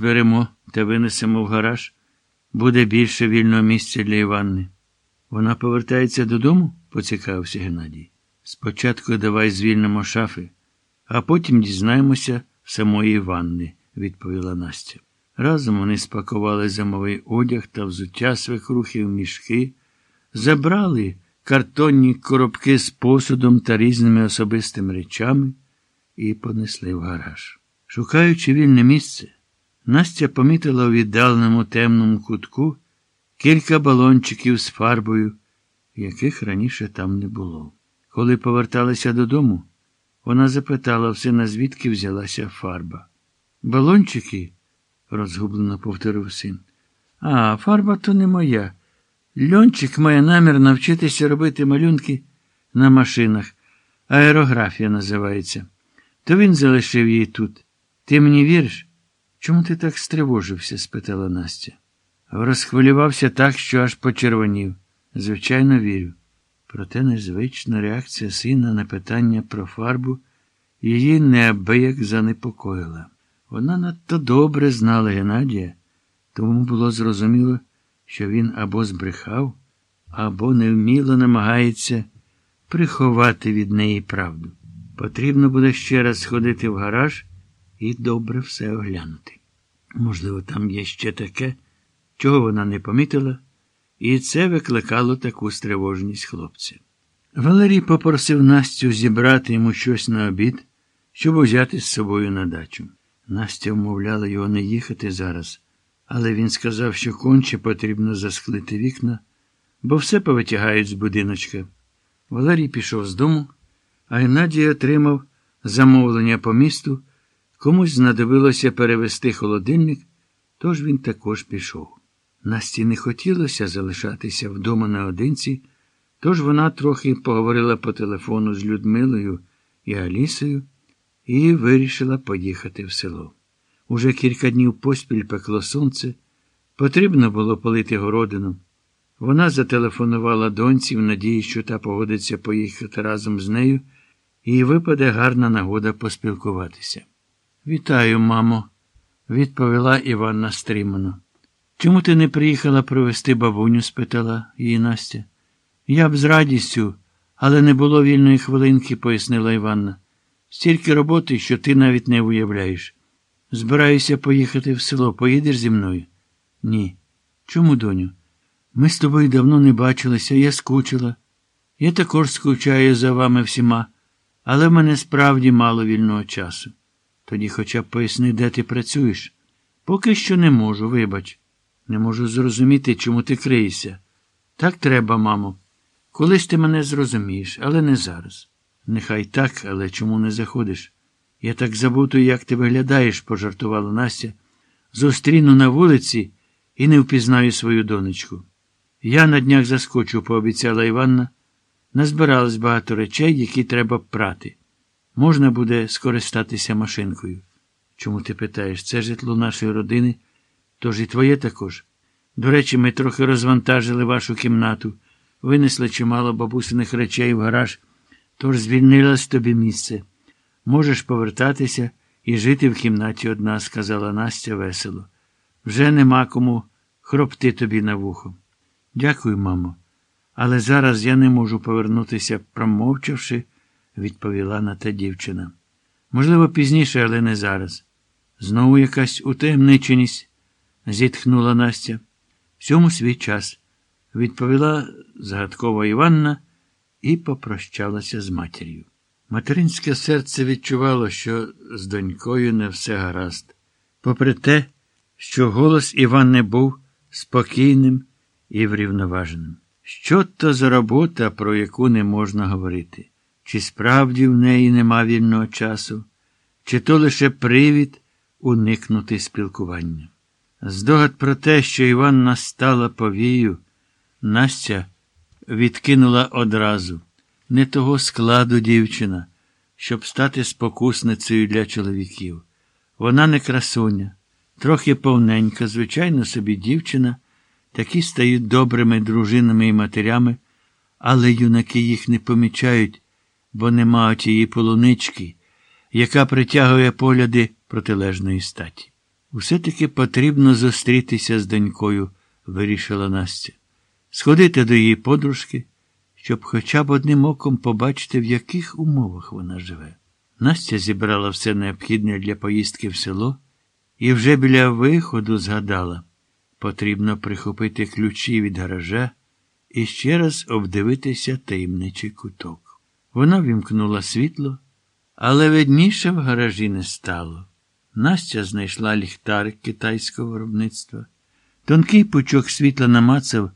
Беремо та винесемо в гараж. Буде більше вільного місця для Іванни. Вона повертається додому? поцікавився Геннадій. Спочатку давай звільнимо шафи, а потім дізнаємося самої Іванни, відповіла Настя. Разом вони спакували зимовий одяг та взуття свекрухи в мішки, забрали картонні коробки з посудом та різними особистими речами і понесли в гараж. Шукаючи вільне місце, Настя помітила у віддаленому темному кутку кілька балончиків з фарбою, яких раніше там не було. Коли поверталися додому, вона запитала в сина, звідки взялася фарба. Балончики? розгублено повторив син. А, фарба то не моя. Льончик має намір навчитися робити малюнки на машинах. Аерографія називається. То він залишив її тут. Ти мені віриш? Чому ти так стривожився? спитала Настя. Розхвилювався так, що аж почервонів. Звичайно, вірю. Проте незвична реакція сина на питання про фарбу її неабияк занепокоїла. Вона надто добре знала Геннадія, тому було зрозуміло, що він або збрехав, або невміло намагається приховати від неї правду. Потрібно буде ще раз сходити в гараж і добре все оглянути. Можливо, там є ще таке, чого вона не помітила, і це викликало таку стривожність хлопця. Валерій попросив Настю зібрати йому щось на обід, щоб взяти з собою на дачу. Настя вмовляла його не їхати зараз, але він сказав, що конче потрібно засклити вікна, бо все повитягають з будиночка. Валерій пішов з дому, а Геннадій отримав замовлення по місту. Комусь знадобилося перевести холодильник, тож він також пішов. Насті не хотілося залишатися вдома наодинці, тож вона трохи поговорила по телефону з Людмилою і Алісою і вирішила поїхати в село. Уже кілька днів поспіль пекло сонце, потрібно було полити городину. Вона зателефонувала доньці в надії, що та погодиться поїхати разом з нею, і випаде гарна нагода поспілкуватися. Вітаю, мамо, відповіла Іванна стримано. Чому ти не приїхала провести бабуню? спитала її Настя. Я б з радістю, але не було вільної хвилинки, пояснила Іванна. Стільки роботи, що ти навіть не уявляєш. Збираюся поїхати в село. Поїдеш зі мною? Ні. Чому, доню? Ми з тобою давно не бачилися, я скучила. Я також скучаю за вами всіма, але в мене справді мало вільного часу. Тоді хоча б поясни, де ти працюєш. Поки що не можу, вибач. Не можу зрозуміти, чому ти криєшся. Так треба, мамо. Колись ти мене зрозумієш, але не зараз. Нехай так, але чому не заходиш? Я так забутую, як ти виглядаєш, пожартувала Настя. Зустріну на вулиці і не впізнаю свою донечку. Я на днях заскочу, пообіцяла Іванна. Назбиралось багато речей, які треба прати. Можна буде скористатися машинкою. Чому ти питаєш? Це житло нашої родини, тож і твоє також. До речі, ми трохи розвантажили вашу кімнату, винесли чимало бабусиних речей в гараж, тож звільнилось тобі місце. Можеш повертатися і жити в кімнаті одна, сказала Настя весело. Вже нема кому хропти тобі на вухо. Дякую, мамо. Але зараз я не можу повернутися, промовчавши відповіла на те дівчина. Можливо, пізніше, але не зараз. Знову якась утаємниченість, зітхнула Настя. Всьому свій час, відповіла загадкова Іванна і попрощалася з матір'ю. Материнське серце відчувало, що з донькою не все гаразд, попри те, що голос Іванни був спокійним і врівноваженим. Що то за робота, про яку не можна говорити? Чи справді в неї нема вільного часу, чи то лише привід уникнути спілкування. Здогад про те, що Іванна стала повію, Настя відкинула одразу не того складу дівчина, щоб стати спокусницею для чоловіків. Вона не красуня, трохи повненька, звичайно собі дівчина, такі стають добрими дружинами і матерями, але юнаки їх не помічають бо нема тієї полунички, яка притягує погляди протилежної статі. Все-таки потрібно зустрітися з донькою, вирішила Настя. Сходити до її подружки, щоб хоча б одним оком побачити, в яких умовах вона живе. Настя зібрала все необхідне для поїздки в село і вже біля виходу згадала потрібно прихопити ключі від гаража і ще раз обдивитися таємничий куток. Вона вімкнула світло, але видніше в гаражі не стало. Настя знайшла ліхтарик китайського виробництва. Тонкий пучок світла намацав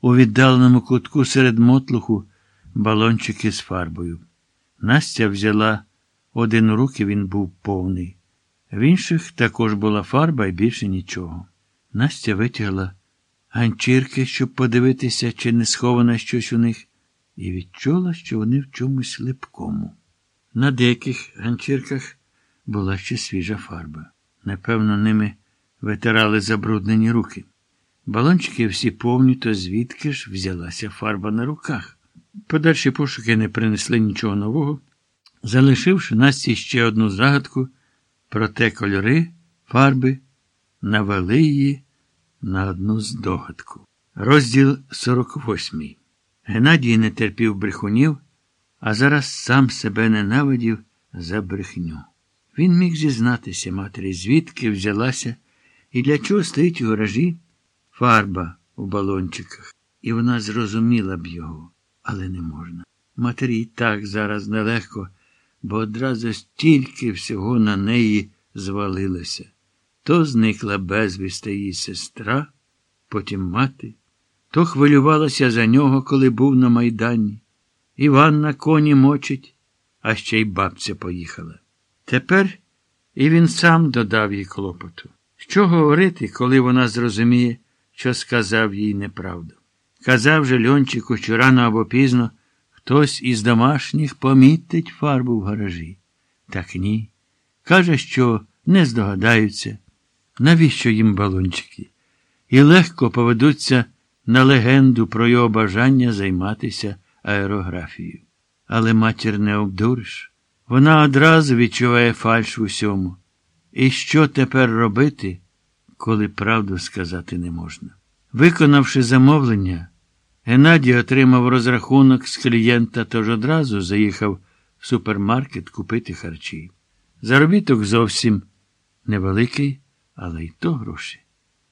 у віддаленому кутку серед мотлуху балончики з фарбою. Настя взяла один у руки, він був повний. В інших також була фарба і більше нічого. Настя витягла ганчірки, щоб подивитися, чи не сховано щось у них, і відчула, що вони в чомусь липкому. На деяких ганчірках була ще свіжа фарба. Напевно, ними витирали забруднені руки. Балончики всі повні, то звідки ж взялася фарба на руках. Подальші пошуки не принесли нічого нового, залишивши Насті ще одну загадку, проте кольори, фарби навели її на одну здогадку. Розділ 48. Геннадій не терпів брехунів, а зараз сам себе ненавидів за брехню. Він міг зізнатися матері, звідки взялася і для чого стоїть у гаражі фарба у балончиках. І вона зрозуміла б його, але не можна. Матері і так зараз нелегко, бо одразу стільки всього на неї звалилося. То зникла безвісти її сестра, потім мати, то хвилювалася за нього, коли був на майдані. Іван на коні мочить, а ще й бабця поїхала. Тепер і він сам додав їй клопоту. Що говорити, коли вона зрозуміє, що сказав їй неправду? Казав же Льончику, що рано або пізно хтось із домашніх помітить фарбу в гаражі. Так ні. Каже, що не здогадаються, навіщо їм балончики, і легко поведуться на легенду про його бажання займатися аерографією. Але матір не обдуриш. Вона одразу відчуває фальш в усьому. І що тепер робити, коли правду сказати не можна? Виконавши замовлення, Геннадій отримав розрахунок з клієнта, тож одразу заїхав в супермаркет купити харчі. Заробіток зовсім невеликий, але й то гроші.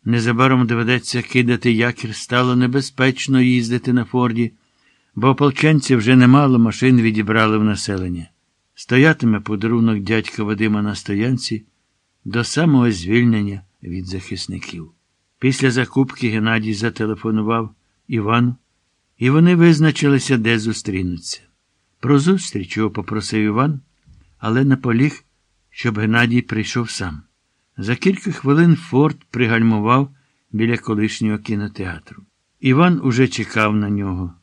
Незабаром доведеться кидати якір, стало небезпечно їздити на Форді, бо ополченці вже немало машин відібрали в населення. Стоятиме подарунок дядька Вадима на стоянці до самого звільнення від захисників. Після закупки Геннадій зателефонував Івану, і вони визначилися, де зустрінуться. Про зустріч його попросив Іван, але наполіг, щоб Геннадій прийшов сам. За кілька хвилин Форд пригальмував біля колишнього кінотеатру. Іван уже чекав на нього.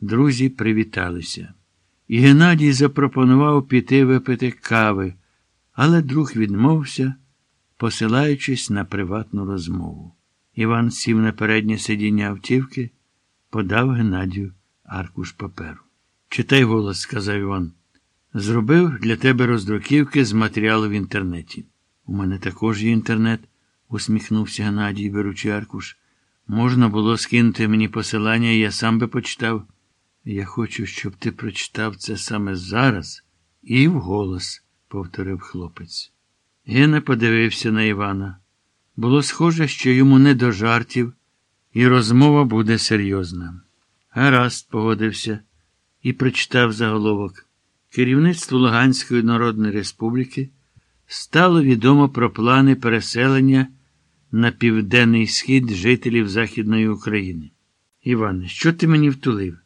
Друзі привіталися. І Геннадій запропонував піти випити кави, але друг відмовився, посилаючись на приватну розмову. Іван сів на переднє сидіння автівки, подав Геннадію аркуш паперу. Читай голос, сказав Іван. Зробив для тебе роздруківки з матеріалу в інтернеті. У мене також є інтернет, усміхнувся Геннадій, беручи аркуш. Можна було скинути мені посилання, і я сам би почитав. Я хочу, щоб ти прочитав це саме зараз і вголос, повторив хлопець. Гена подивився на Івана. Було схоже, що йому не до жартів, і розмова буде серйозна. Гаразд, погодився і прочитав заголовок. Керівництво Луганської Народної Республіки стало відомо про плани переселення на південний схід жителів Західної України. Іване, що ти мені втулив?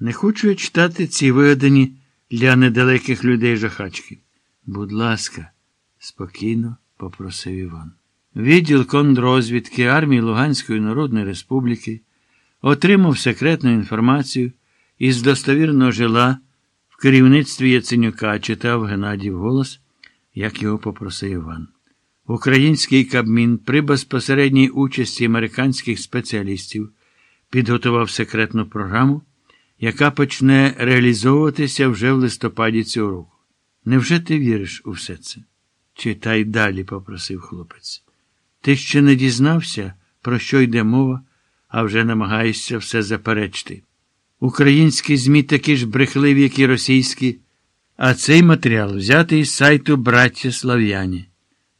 Не хочу я читати ці вигадані для недалеких людей жахачки. Будь ласка, спокійно попросив Іван. Відділ контррозвідки армії Луганської Народної Республіки отримав секретну інформацію із достовірного жила в керівництві Яценюка читав Геннадій голос, як його попросив Іван. Український Кабмін при безпосередній участі американських спеціалістів підготував секретну програму, яка почне реалізовуватися вже в листопаді цього року. Невже ти віриш у все це? Читай далі, попросив хлопець. Ти ще не дізнався, про що йде мова, а вже намагаєшся все заперечити. Українські ЗМІ такі ж брехливі, як і російські, а цей матеріал взятий із сайту Браття Слав'яні.